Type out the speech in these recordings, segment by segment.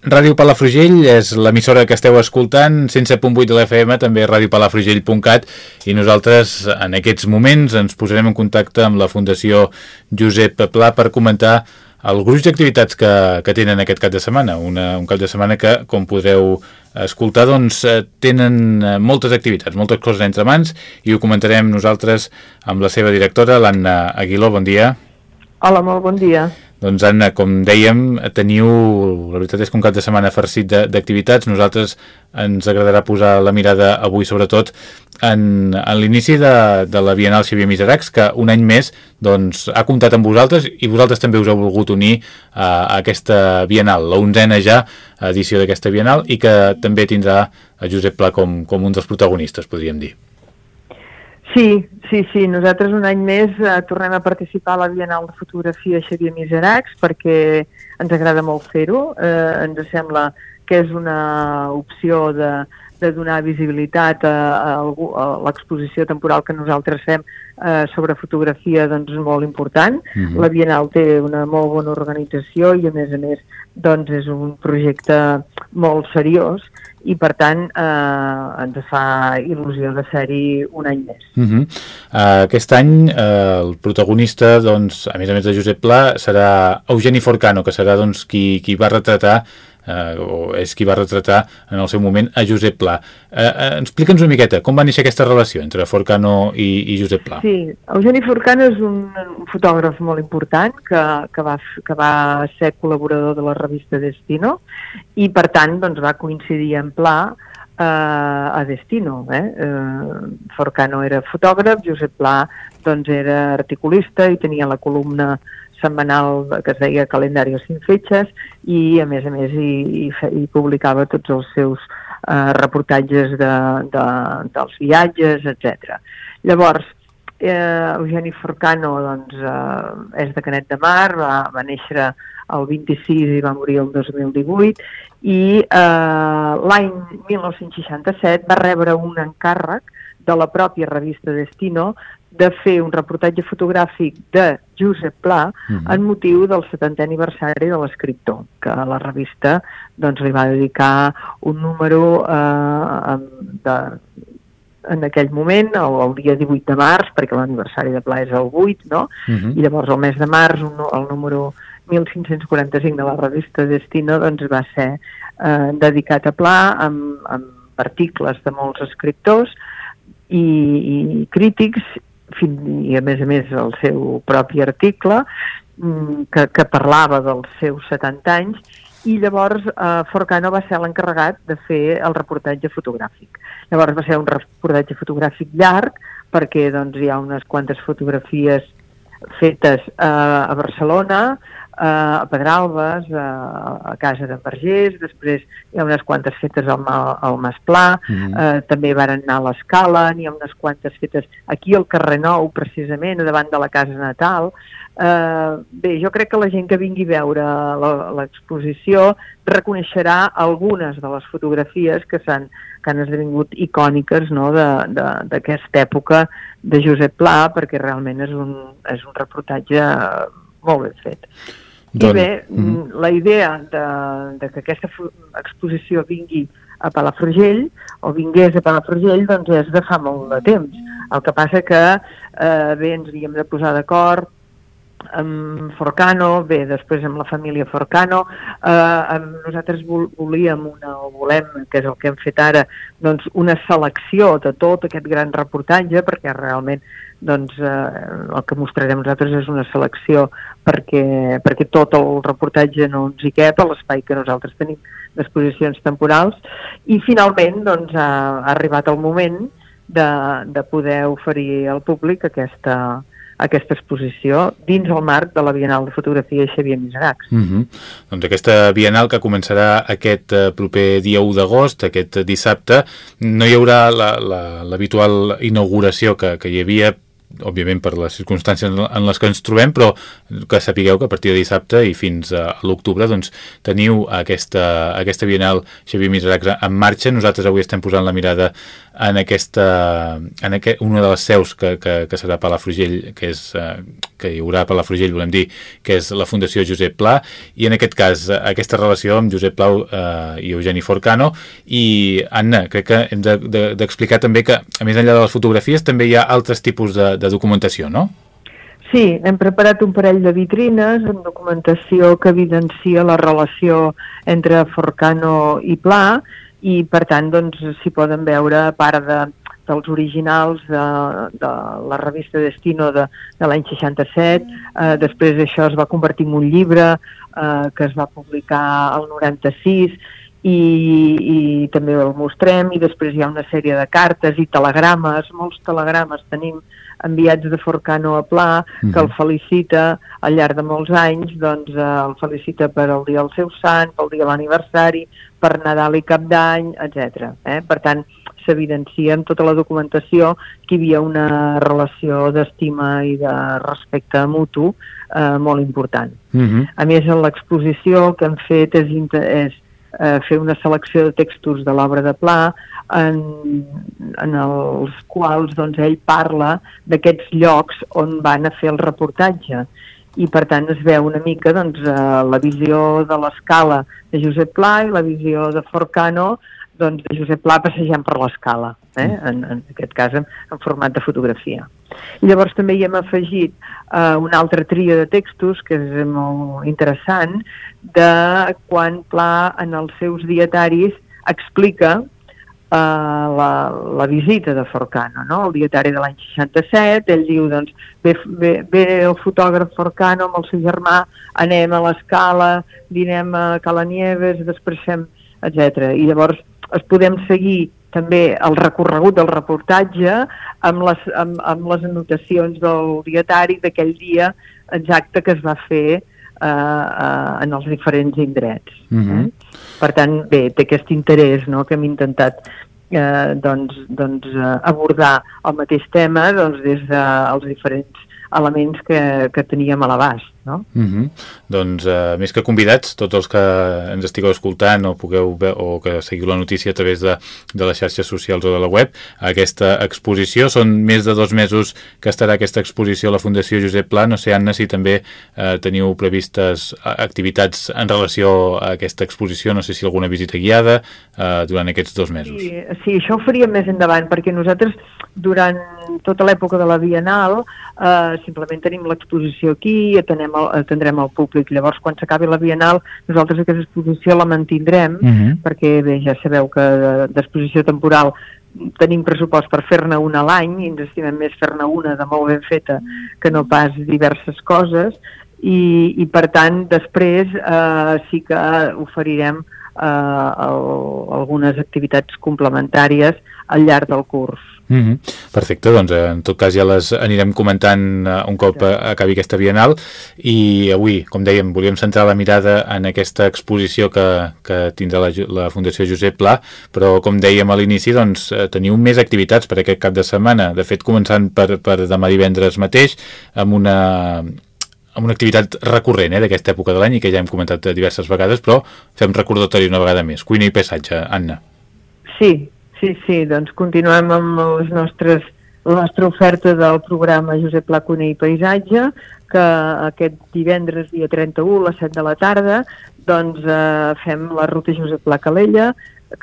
Ràdio Palafrugell és l'emissora que esteu escoltant, 107.8 de l'FM, també radiopalafrugell.cat i nosaltres en aquests moments ens posarem en contacte amb la Fundació Josep Pla per comentar el gruix d'activitats que, que tenen aquest cap de setmana, una, un cap de setmana que, com podreu escoltar, doncs eh, tenen eh, moltes activitats, moltes coses entre mans i ho comentarem nosaltres amb la seva directora, l'Anna Aguiló, bon dia. Hola, molt bon dia. Doncs Anna, com dèiem, teniu, la veritat és que un cap de setmana farcit d'activitats, nosaltres ens agradarà posar la mirada avui sobretot en, en l'inici de, de la Bienal Xavier Miseracs, que un any més doncs, ha comptat amb vosaltres i vosaltres també us heu volgut unir a, a aquesta Bienal, la onzena ja edició d'aquesta Bienal i que també tindrà a Josep Pla com, com un dels protagonistes, podríem dir. Sí, sí, sí. Nosaltres un any més eh, tornem a participar a la Bienal de Fotografia Xavier Miseracs perquè ens agrada molt fer-ho. Eh, ens sembla que és una opció de, de donar visibilitat a, a, a l'exposició temporal que nosaltres fem eh, sobre fotografia doncs, molt important. Mhm. -huh. La Bienal té una molt bona organització i, a més a més, doncs, és un projecte molt seriós i per tant eh, ens fa il·lusió de ser-hi un any més. Uh -huh. uh, aquest any uh, el protagonista, doncs, a més a més de Josep Pla, serà Eugeni Forcano, que serà doncs, qui, qui va retratar eh, o és qui va retratar en el seu moment a Josep Pla. Eh, eh, Explica'ns una miqueta, com va néixer aquesta relació entre Forcano i, i Josep Pla? Sí, Eugeni Forcano és un, un fotògraf molt important que, que, va, que va ser col·laborador de la revista Destino i per tant doncs, va coincidir en Pla eh, a Destino. Eh? Eh, Forcano era fotògraf, Josep Pla doncs, era articulista i tenia la columna setmanal que es deia Calendari sin fetges i a més a més hi, hi, hi publicava tots els seus eh, reportatges de, de, dels viatges, etc. Llavors, eh, Eugeni Forcano doncs, eh, és de Canet de Mar, va, va néixer el 26 i va morir el 2018 i eh, l'any 1967 va rebre un encàrrec de la pròpia revista Destino de fer un reportatge fotogràfic de Josep Pla mhm. -huh. en motiu del 70è aniversari de l'escriptor, que la revista doncs, li va dedicar un número eh, de, en aquell moment, el, el dia 18 de març, perquè l'aniversari de Pla és el 8, no? Uh mhm. -huh. I llavors el mes de març, un, el número 1545 de la revista Destino doncs, va ser eh, dedicat a Pla amb, amb articles de molts escriptors i, i crítics i a més a més el seu propi article mm, que, que parlava dels seus 70 anys i llavors eh, Forcano va ser l'encarregat de fer el reportatge fotogràfic. Llavors va ser un reportatge fotogràfic llarg perquè doncs, hi ha unes quantes fotografies fetes eh, a Barcelona, a Pedralbes, a, a casa de Vergés, després hi ha unes quantes fetes al, al Masplà, mm -hmm. eh, també varen anar a l'Escala, n'hi ha unes quantes fetes aquí al carrer Nou, precisament, davant de la casa natal. Eh, bé, jo crec que la gent que vingui a veure l'exposició reconeixerà algunes de les fotografies que s'han que han esdevingut icòniques no, d'aquesta època de Josep Pla, perquè realment és un, és un reportatge molt ben fet. Doncs, I bé, mm -hmm. la idea de, de que aquesta exposició vingui a Palafrugell, o vingués a Palafrugell, doncs és de fa molt de temps. El que passa que eh, bé, ens havíem de posar d'acord amb Forcano, bé, després amb la família Forcano, eh, amb nosaltres volíem una, o volem, que és el que hem fet ara, doncs una selecció de tot aquest gran reportatge, perquè realment doncs, eh, el que mostrarem nosaltres és una selecció perquè, perquè tot el reportatge no ens hi cap a l'espai que nosaltres tenim d'exposicions temporals i finalment doncs, ha, ha arribat el moment de, de poder oferir al públic aquesta, aquesta exposició dins el marc de la Bienal de Fotografia Xavier Miseracs. Mm -hmm. Doncs aquesta Bienal que començarà aquest uh, proper dia 1 d'agost, aquest dissabte, no hi haurà l'habitual inauguració que, que hi havia òbviament per les circumstàncies en les que ens trobem, però que sapigueu que a partir de dissabte i fins a l'octubre doncs, teniu aquesta, aquesta Bienal Xavier Miseracs en marxa. Nosaltres avui estem posant la mirada en, aquesta, en aquest, una de les seus que, que, que serà Palafrugell, que, és, eh, que hi haurà Palafrugell, volem dir, que és la Fundació Josep Pla, i en aquest cas aquesta relació amb Josep Plau eh, i Eugeni Forcano, i Anna, crec que hem d'explicar de, de, també que, a més enllà de les fotografies, també hi ha altres tipus de, de documentació, no? Sí, hem preparat un parell de vitrines amb documentació que evidencia la relació entre Forcano i Pla i per tant doncs poden veure a part de, dels originals de, de la revista Destino de, de l'any 67, eh, després això es va convertir en un llibre eh, que es va publicar al 96 i, i també el mostrem i després hi ha una sèrie de cartes i telegrames, molts telegrames tenim enviats de Forcano a Pla, que uh -huh. el mhm. felicita al llarg de molts anys, doncs eh, el felicita per el dia del seu sant, pel dia de l'aniversari, per Nadal i Cap d'Any, etc. Eh? Per tant, s'evidencia en tota la documentació que hi havia una relació d'estima i de respecte mutu eh, molt important. Uh mhm. -huh. A més, en l'exposició que hem fet és, és eh, fer una selecció de textos de l'obra de Pla en, en els quals doncs, ell parla d'aquests llocs on van a fer el reportatge i per tant es veu una mica doncs, eh, la visió de l'escala de Josep Pla i la visió de Forcano doncs, de Josep Pla passejant per l'escala, eh? Mm. en, en aquest cas en, en format de fotografia. I llavors també hi hem afegit eh, una altra tria de textos que és molt interessant de quan Pla en els seus dietaris explica eh, la, la visita de Forcano, no? el dietari de l'any 67, ell diu, doncs, ve, ve, ve el fotògraf Forcano amb el seu germà, anem a l'escala, dinem a Cala Nieves, després fem, etc. I llavors es podem seguir també el recorregut del reportatge amb les, amb, amb les anotacions del dietari d'aquell dia exacte que es va fer eh, eh, en els diferents indrets. Uh -huh. eh? Per tant, bé, té aquest interès no?, que hem intentat eh, doncs, doncs, eh, abordar el mateix tema doncs, des dels diferents elements que, que teníem a l'abast. No? Mhm. -huh. Doncs uh, més que convidats, tots els que ens estigueu escoltant o pugueu o que seguiu la notícia a través de, de les xarxes socials o de la web, aquesta exposició, són més de dos mesos que estarà aquesta exposició a la Fundació Josep Pla, no sé Anna si també uh, teniu previstes activitats en relació a aquesta exposició, no sé si alguna visita guiada uh, durant aquests dos mesos. Sí, sí, això ho faríem més endavant, perquè nosaltres durant tota l'època de la Bienal eh, simplement tenim l'exposició aquí atenem atendrem el públic. Llavors, quan s'acabi la Bienal, nosaltres aquesta exposició la mantindrem, uh mhm. -huh. perquè bé, ja sabeu que d'exposició temporal tenim pressupost per fer-ne una a l'any i ens estimem més fer-ne una de molt ben feta que no pas diverses coses i, i per tant després eh, sí que oferirem eh, el, algunes activitats complementàries al llarg del curs. Mm -hmm. Perfecte, doncs eh, en tot cas ja les anirem comentant uh, un cop sí. acabi aquesta Bienal i avui, com dèiem, volíem centrar la mirada en aquesta exposició que, que tindrà la, la Fundació Josep Pla, però com dèiem a l'inici, doncs eh, teniu més activitats per aquest cap de setmana, de fet començant per, per demà divendres mateix amb una una activitat recurrent eh, d'aquesta època de l'any i que ja hem comentat diverses vegades, però fem recordatori una vegada més. Cuina i paisatge, Anna. Sí, Sí, sí, doncs continuem amb les nostres, la nostra oferta del programa Josep Pla Cuiner i Paisatge, que aquest divendres, dia 31, a les 7 de la tarda, doncs eh, fem la ruta Josep Pla Calella,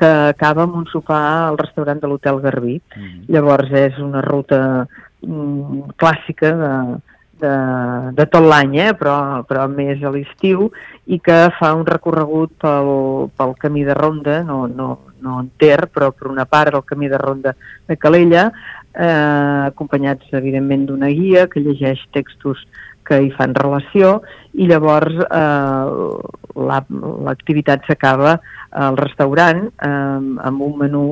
que acaba amb un sopar al restaurant de l'Hotel Garbí. Mm -hmm. Llavors és una ruta mm, clàssica de, de, de tot l'any, eh? però, però més a l'estiu, i que fa un recorregut pel, pel camí de ronda, no, no, no en Ter, però per una part el camí de ronda de Calella, eh, acompanyats evidentment d'una guia que llegeix textos que hi fan relació i llavors eh, l'activitat la, s'acaba al restaurant eh, amb un menú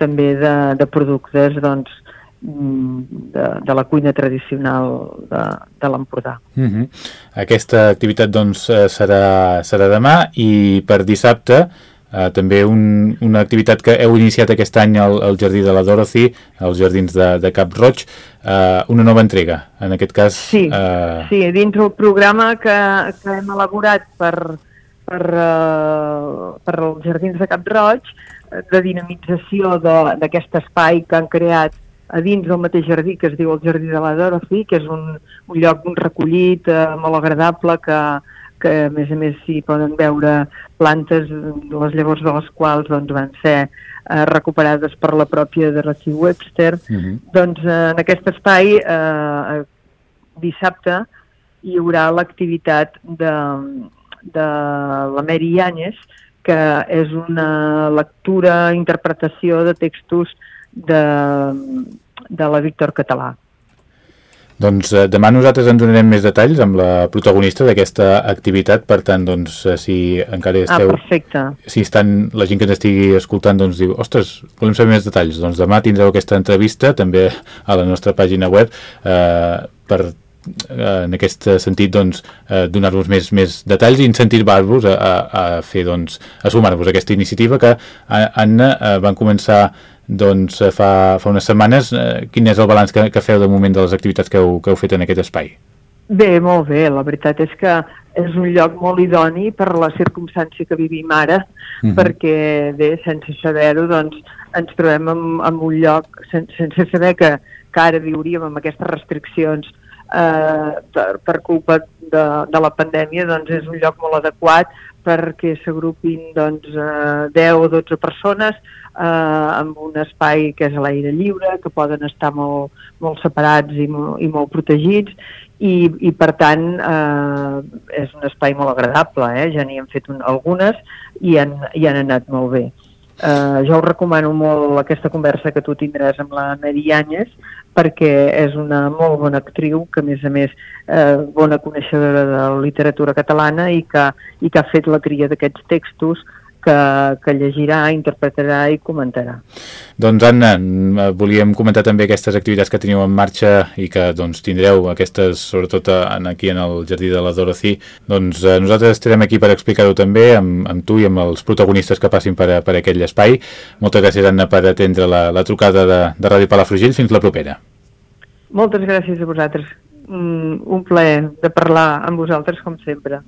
també de, de productes doncs, de, de la cuina tradicional de, de l'Empordà. Uh mhm. -huh. Aquesta activitat doncs, eh, serà, serà demà i per dissabte Uh, també un, una activitat que heu iniciat aquest any al, al Jardí de la Dorothy, als Jardins de, de Cap Roig, uh, una nova entrega, en aquest cas... Sí, uh... sí dins del programa que, que hem elaborat per, per, uh, per els Jardins de Cap Roig, de dinamització d'aquest espai que han creat a dins del mateix jardí, que es diu el Jardí de la Dorothy, que és un, un lloc un recollit, eh, molt agradable, que, que a més a més s'hi poden veure plantes, les llavors de les quals doncs, van ser eh, recuperades per la pròpia de Dorothy Webster. Uh mhm. -huh. Doncs eh, en aquest espai, eh, dissabte, hi haurà l'activitat de, de la Mary Yáñez, que és una lectura, interpretació de textos de, de la Víctor Català. Doncs eh, demà nosaltres ens donarem més detalls amb la protagonista d'aquesta activitat, per tant, doncs, eh, si encara ah, esteu... Ah, perfecte. Si estan, la gent que ens estigui escoltant doncs diu, ostres, volem saber més detalls, doncs demà tindreu aquesta entrevista també a la nostra pàgina web eh, per eh, en aquest sentit doncs, eh, donar-vos més, més detalls i incentivar-vos a, a, a fer doncs, a sumar-vos a aquesta iniciativa que Anna van començar doncs eh, fa, fa unes setmanes. Eh, quin és el balanç que, que feu de moment de les activitats que heu, que heu fet en aquest espai? Bé, molt bé. La veritat és que és un lloc molt idoni per la circumstància que vivim ara, uh mhm. -huh. perquè, bé, sense saber-ho, doncs, ens trobem en, en un lloc, sen, sense saber que, que ara viuríem amb aquestes restriccions eh, per, per culpa de, de la pandèmia, doncs és un lloc molt adequat perquè s'agrupin doncs, eh, 10 o 12 persones eh, amb un espai que és a l'aire lliure, que poden estar molt, molt separats i molt, i molt protegits i, i per tant eh, és un espai molt agradable, eh? ja n'hi hem fet un, algunes i han, i han anat molt bé. Eh, jo us recomano molt aquesta conversa que tu tindràs amb la Mary Yáñez perquè és una molt bona actriu que a més a més eh, bona coneixedora de la literatura catalana i que, i que ha fet la tria d'aquests textos que, que llegirà, interpretarà i comentarà. Doncs Anna, volíem comentar també aquestes activitats que teniu en marxa i que doncs, tindreu aquestes, sobretot en, aquí en el Jardí de la Dorothy. Doncs eh, nosaltres estarem aquí per explicar-ho també amb, amb tu i amb els protagonistes que passin per, per aquell espai. Moltes gràcies, Anna, per atendre la, la trucada de, de Ràdio Palafrugell. Fins la propera. Moltes gràcies a vosaltres. Mm, un plaer de parlar amb vosaltres, com sempre.